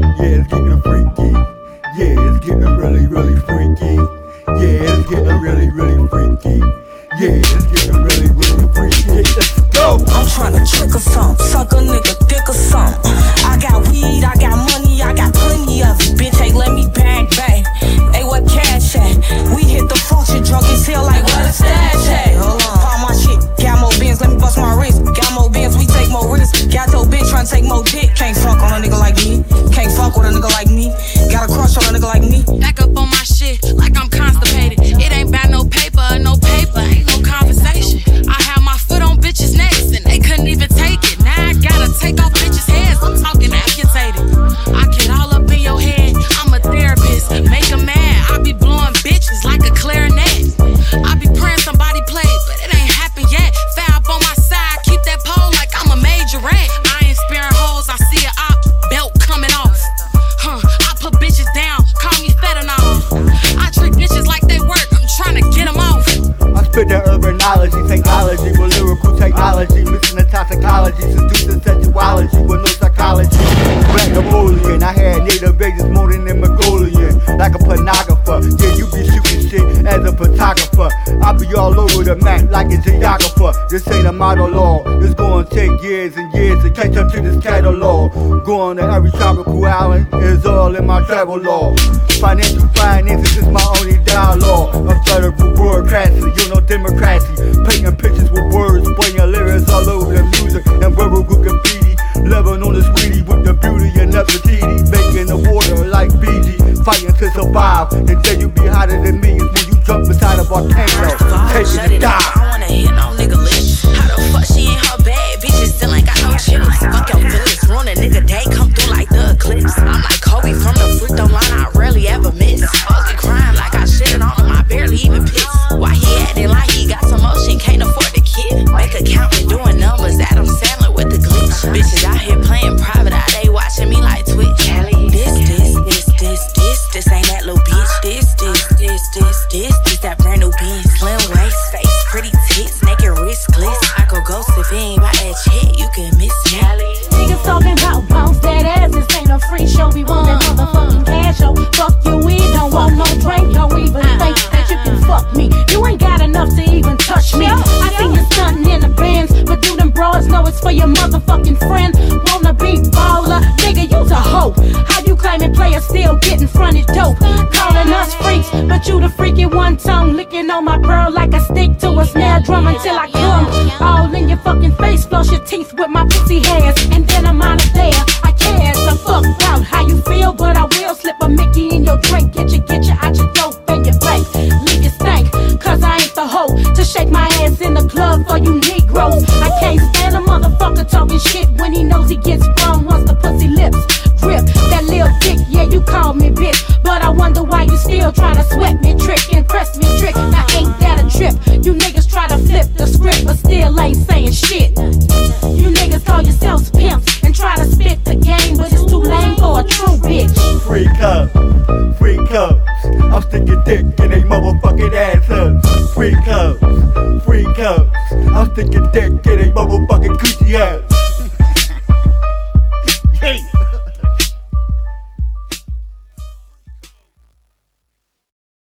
Yeah, it's getting freaky. Yeah, it's getting really, really freaky. Yeah, it's getting really, really freaky. Yeah, it's getting really, really freaky. Let's go. I'm tryna trick or something, suck a nigga dick or something. I got weed, I got money, I got plenty of it. Bitch, hey, let me bang bang. Hey, what cash at? We hit the function, drunk as hell, like where the stash at? Hold on, pop my shit, got more bins, let me bust my wrist. Got more bins, we take more risks. Got your bitch tryna take more dick. Can't be all over the map like a geographer. This ain't a model law, it's gonna take years and years to catch up to this catalog. Going to every tropical island is all in my travel log. Financial finances is my only dialogue. I'm federal bureaucracy, you know democracy. Painting pictures with words, spraying lyrics all over the music and verbal graffiti. Living on the sweetie with the beauty and Nefertiti. Making the water like Fiji, fighting to survive. And then you be hotter than me jump beside a volcano. First of all, shut Taking it down. I wanna hit no nigga Want that motherfucking cash show. Fuck you, we don't want no drink. Don't even think that you can fuck me. You ain't got enough to even touch me. I see you stunting in the bands, but do them broads know it's for your motherfucking friend? Wanna be baller? Nigga, you's a hoe. How you claiming players still getting fronted dope? Calling us freaks, but you the freaky one tongue licking on my pearl like a stick for you Negroes. I can't stand a motherfucker talking shit when he knows he gets sprung once the pussy lips grip. That little dick, yeah, you call me bitch, but I wonder why you still trying to sweat me, trick, impress me, trick. Now ain't that a trip? You niggas try to flip the script, but still ain't saying shit. You niggas call yourselves pimps and try to spit the game, but it's too lame for a true bitch. Free cup, free cups. I'm sticking dick in they motherfucking asses. Free cups, free cups. I'm sticking dick in they motherfucking coochie ass.